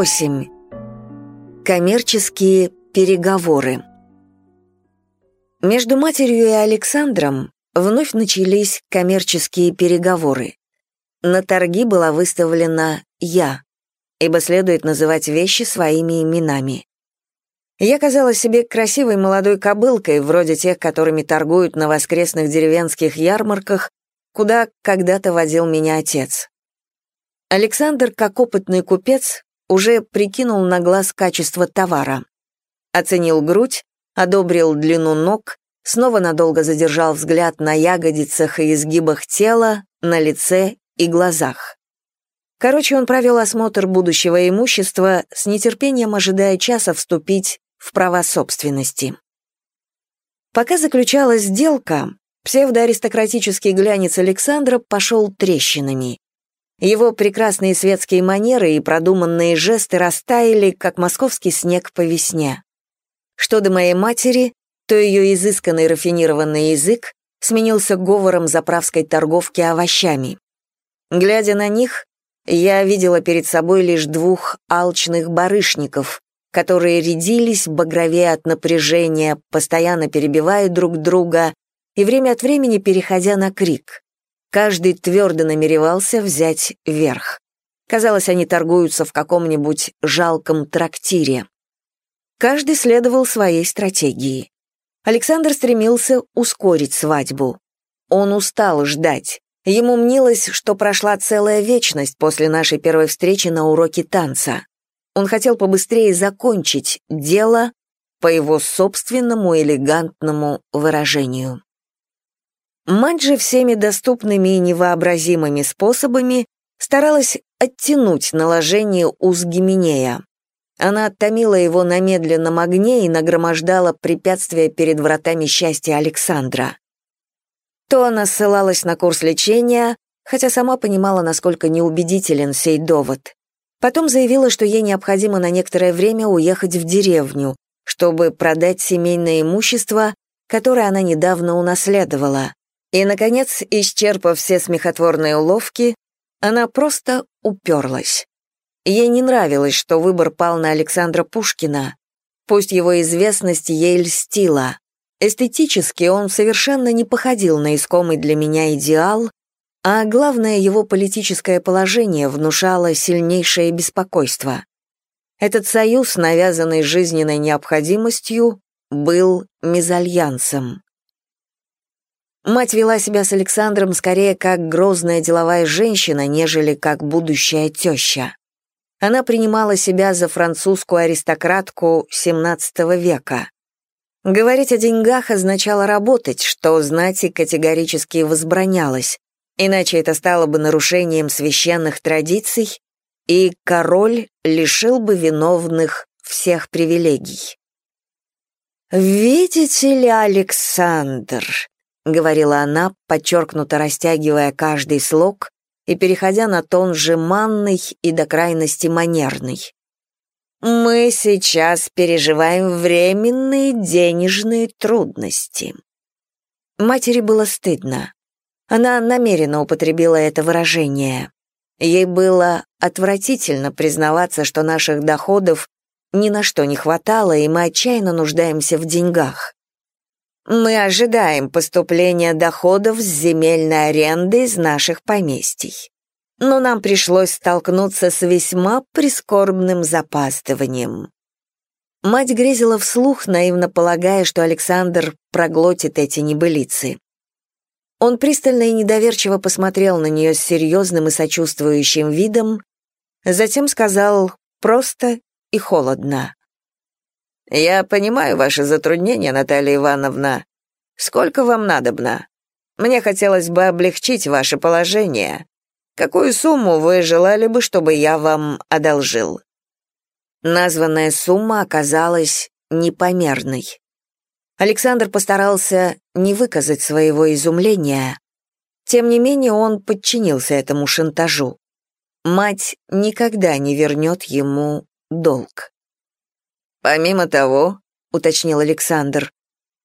8. Коммерческие переговоры. Между матерью и Александром вновь начались коммерческие переговоры. На торги была выставлена «я», ибо следует называть вещи своими именами. Я казалась себе красивой молодой кобылкой, вроде тех, которыми торгуют на воскресных деревенских ярмарках, куда когда-то водил меня отец. Александр, как опытный купец, уже прикинул на глаз качество товара. Оценил грудь, одобрил длину ног, снова надолго задержал взгляд на ягодицах и изгибах тела, на лице и глазах. Короче, он провел осмотр будущего имущества, с нетерпением ожидая часа вступить в права собственности. Пока заключалась сделка, псевдоаристократический глянец Александра пошел трещинами. Его прекрасные светские манеры и продуманные жесты растаяли, как московский снег по весне. Что до моей матери, то ее изысканный рафинированный язык сменился говором заправской торговки овощами. Глядя на них, я видела перед собой лишь двух алчных барышников, которые рядились, багровее от напряжения, постоянно перебивая друг друга и время от времени переходя на крик. Каждый твердо намеревался взять верх. Казалось, они торгуются в каком-нибудь жалком трактире. Каждый следовал своей стратегии. Александр стремился ускорить свадьбу. Он устал ждать. Ему мнилось, что прошла целая вечность после нашей первой встречи на уроке танца. Он хотел побыстрее закончить дело по его собственному элегантному выражению. Мать же всеми доступными и невообразимыми способами старалась оттянуть наложение уз Гименея. Она оттомила его на медленном огне и нагромождала препятствия перед вратами счастья Александра. То она ссылалась на курс лечения, хотя сама понимала, насколько неубедителен сей довод. Потом заявила, что ей необходимо на некоторое время уехать в деревню, чтобы продать семейное имущество, которое она недавно унаследовала. И, наконец, исчерпав все смехотворные уловки, она просто уперлась. Ей не нравилось, что выбор пал на Александра Пушкина. Пусть его известность ей льстила. Эстетически он совершенно не походил на искомый для меня идеал, а главное, его политическое положение внушало сильнейшее беспокойство. Этот союз, навязанный жизненной необходимостью, был мезальянсом. Мать вела себя с Александром скорее как грозная деловая женщина, нежели как будущая теща. Она принимала себя за французскую аристократку XVII века. Говорить о деньгах означало работать, что знати категорически возбранялось, иначе это стало бы нарушением священных традиций, и король лишил бы виновных всех привилегий. «Видите ли, Александр», — говорила она, подчеркнуто растягивая каждый слог и переходя на тон жеманный и до крайности манерный. «Мы сейчас переживаем временные денежные трудности». Матери было стыдно. Она намеренно употребила это выражение. Ей было отвратительно признаваться, что наших доходов ни на что не хватало, и мы отчаянно нуждаемся в деньгах. Мы ожидаем поступления доходов с земельной аренды из наших поместий. Но нам пришлось столкнуться с весьма прискорбным запаздыванием. Мать грезила вслух, наивно полагая, что Александр проглотит эти небылицы. Он пристально и недоверчиво посмотрел на нее с серьезным и сочувствующим видом, затем сказал просто и холодно. «Я понимаю ваши затруднения, Наталья Ивановна. Сколько вам надобно? Мне хотелось бы облегчить ваше положение. Какую сумму вы желали бы, чтобы я вам одолжил?» Названная сумма оказалась непомерной. Александр постарался не выказать своего изумления. Тем не менее, он подчинился этому шантажу. Мать никогда не вернет ему долг. «Помимо того», — уточнил Александр,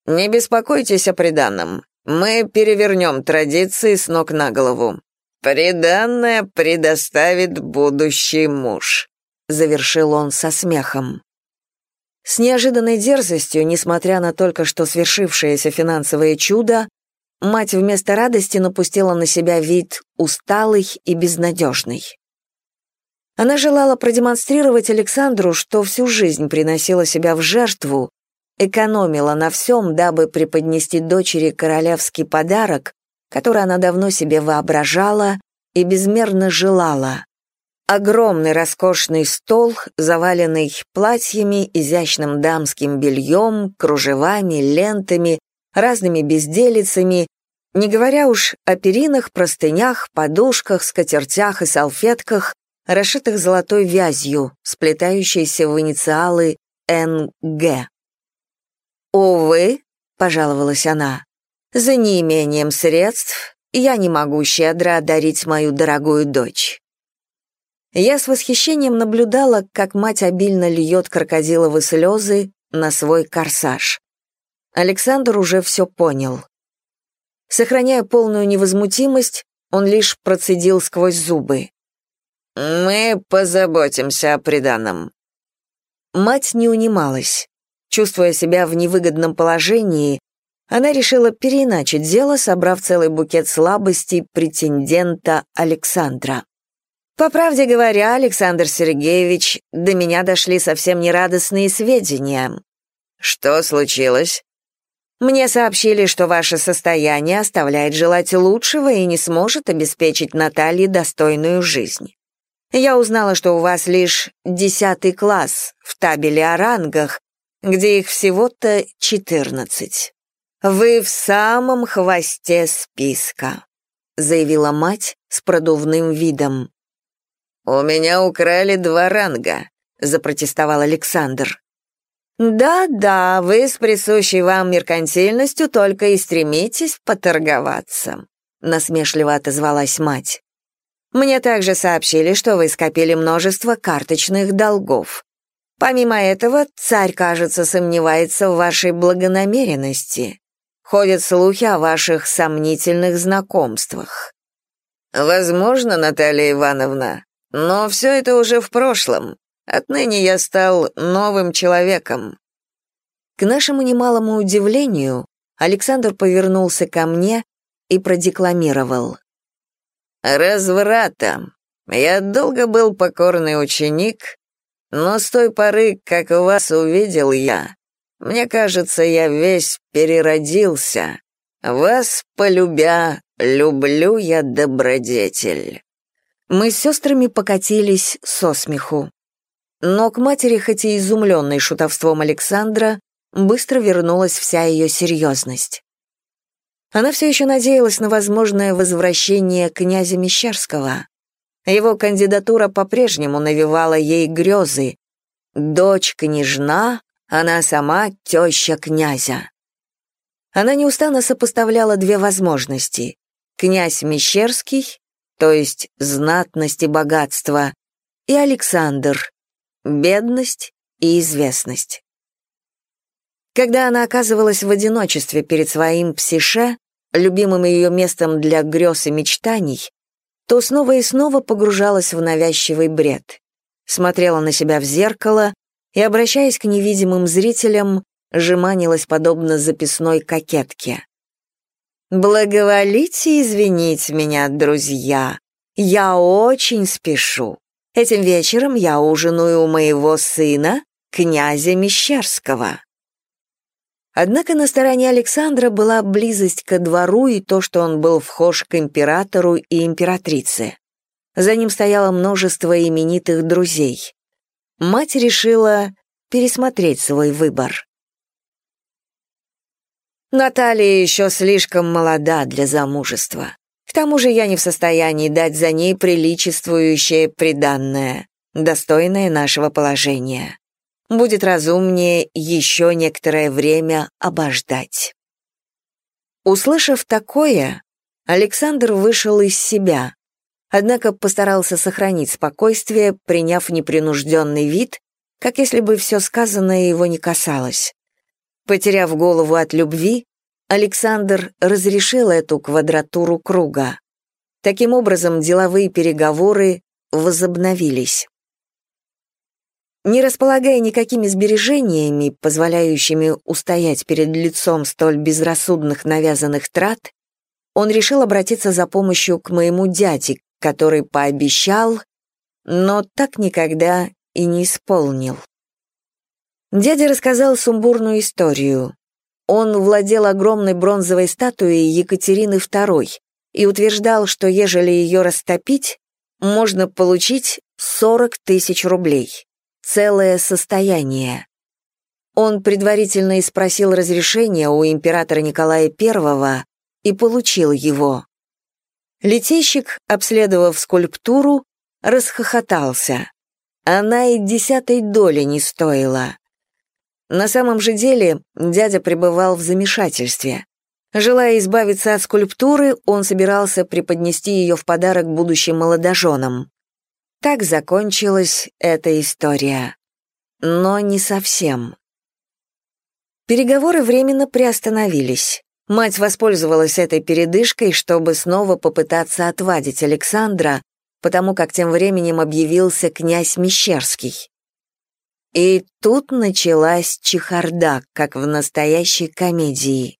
«не беспокойтесь о приданном. Мы перевернем традиции с ног на голову. Приданное предоставит будущий муж». завершил он со смехом. С неожиданной дерзостью, несмотря на только что свершившееся финансовое чудо, мать вместо радости напустила на себя вид усталый и безнадежный. Она желала продемонстрировать Александру, что всю жизнь приносила себя в жертву, экономила на всем, дабы преподнести дочери королевский подарок, который она давно себе воображала и безмерно желала. Огромный роскошный стол, заваленный платьями, изящным дамским бельем, кружевами, лентами, разными безделицами, не говоря уж о перинах, простынях, подушках, скатертях и салфетках, расшитых золотой вязью, сплетающейся в инициалы НГ. «Увы», — пожаловалась она, — «за неимением средств я не могу щедро одарить мою дорогую дочь». Я с восхищением наблюдала, как мать обильно льет крокодиловые слезы на свой корсаж. Александр уже все понял. Сохраняя полную невозмутимость, он лишь процедил сквозь зубы. «Мы позаботимся о приданом». Мать не унималась. Чувствуя себя в невыгодном положении, она решила переиначить дело, собрав целый букет слабостей претендента Александра. По правде говоря, Александр Сергеевич, до меня дошли совсем нерадостные сведения. Что случилось? Мне сообщили, что ваше состояние оставляет желать лучшего и не сможет обеспечить Наталье достойную жизнь. Я узнала, что у вас лишь десятый класс в табеле о рангах, где их всего-то четырнадцать. Вы в самом хвосте списка, заявила мать с продувным видом. «У меня украли два ранга», — запротестовал Александр. «Да-да, вы с присущей вам меркантильностью только и стремитесь поторговаться», — насмешливо отозвалась мать. «Мне также сообщили, что вы скопили множество карточных долгов. Помимо этого, царь, кажется, сомневается в вашей благонамеренности. Ходят слухи о ваших сомнительных знакомствах». «Возможно, Наталья Ивановна, но все это уже в прошлом. Отныне я стал новым человеком. К нашему немалому удивлению, Александр повернулся ко мне и продекламировал. «Разврата. Я долго был покорный ученик, но с той поры, как вас увидел я, мне кажется, я весь переродился. Вас, полюбя, люблю я добродетель». Мы с сестрами покатились со смеху. Но к матери, хоть и изумленной шутовством Александра, быстро вернулась вся ее серьезность. Она все еще надеялась на возможное возвращение князя Мещерского. Его кандидатура по-прежнему навевала ей грезы. Дочь княжна, она сама теща князя. Она неустанно сопоставляла две возможности. Князь Мещерский то есть знатность и богатство, и Александр, бедность и известность. Когда она оказывалась в одиночестве перед своим псише, любимым ее местом для грез и мечтаний, то снова и снова погружалась в навязчивый бред, смотрела на себя в зеркало и, обращаясь к невидимым зрителям, жеманилась подобно записной кокетке. «Благоволите извинить меня, друзья. Я очень спешу. Этим вечером я ужинаю у моего сына, князя Мещерского». Однако на стороне Александра была близость ко двору и то, что он был вхож к императору и императрице. За ним стояло множество именитых друзей. Мать решила пересмотреть свой выбор. Наталья еще слишком молода для замужества. К тому же я не в состоянии дать за ней приличествующее приданное, достойное нашего положения. Будет разумнее еще некоторое время обождать. Услышав такое, Александр вышел из себя, однако постарался сохранить спокойствие, приняв непринужденный вид, как если бы все сказанное его не касалось. Потеряв голову от любви, Александр разрешил эту квадратуру круга. Таким образом, деловые переговоры возобновились. Не располагая никакими сбережениями, позволяющими устоять перед лицом столь безрассудных навязанных трат, он решил обратиться за помощью к моему дяде, который пообещал, но так никогда и не исполнил. Дядя рассказал сумбурную историю. Он владел огромной бронзовой статуей Екатерины II и утверждал, что ежели ее растопить, можно получить 40 тысяч рублей целое состояние. Он предварительно и спросил разрешения у императора Николая I и получил его. Летейщик, обследовав скульптуру, расхохотался. Она и десятой доли не стоила. На самом же деле дядя пребывал в замешательстве. Желая избавиться от скульптуры, он собирался преподнести ее в подарок будущим молодоженам. Так закончилась эта история. Но не совсем. Переговоры временно приостановились. Мать воспользовалась этой передышкой, чтобы снова попытаться отвадить Александра, потому как тем временем объявился князь Мещерский. И тут началась чехарда, как в настоящей комедии.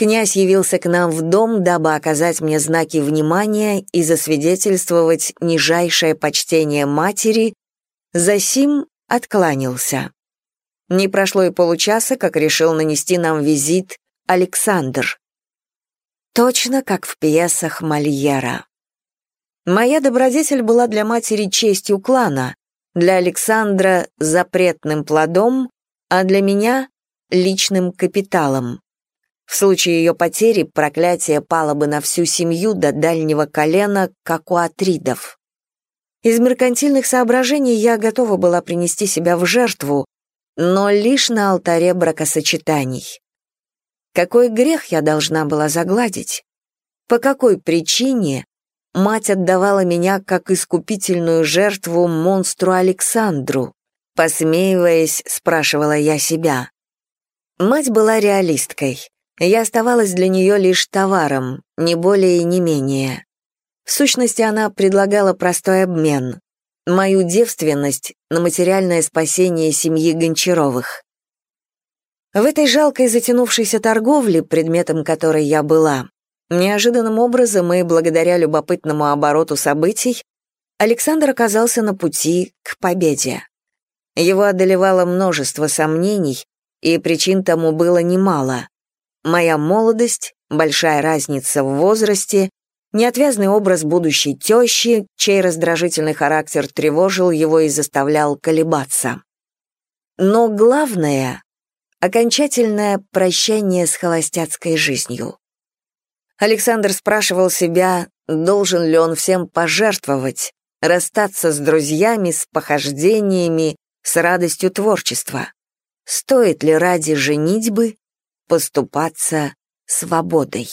Князь явился к нам в дом, дабы оказать мне знаки внимания и засвидетельствовать нижайшее почтение матери, засим откланялся. Не прошло и получаса, как решил нанести нам визит Александр. Точно как в пьесах Мольера. Моя добродетель была для матери честью клана, для Александра — запретным плодом, а для меня — личным капиталом. В случае ее потери проклятие пало бы на всю семью до дальнего колена, как у атридов. Из меркантильных соображений я готова была принести себя в жертву, но лишь на алтаре бракосочетаний. Какой грех я должна была загладить? По какой причине мать отдавала меня как искупительную жертву монстру Александру? Посмеиваясь, спрашивала я себя. Мать была реалисткой. Я оставалась для нее лишь товаром, не более и не менее. В сущности, она предлагала простой обмен. Мою девственность на материальное спасение семьи Гончаровых. В этой жалкой затянувшейся торговле, предметом которой я была, неожиданным образом и благодаря любопытному обороту событий, Александр оказался на пути к победе. Его одолевало множество сомнений, и причин тому было немало. Моя молодость, большая разница в возрасте, неотвязный образ будущей тещи, чей раздражительный характер тревожил его и заставлял колебаться. Но главное — окончательное прощание с холостяцкой жизнью. Александр спрашивал себя, должен ли он всем пожертвовать, расстаться с друзьями, с похождениями, с радостью творчества. Стоит ли ради женитьбы поступаться свободой.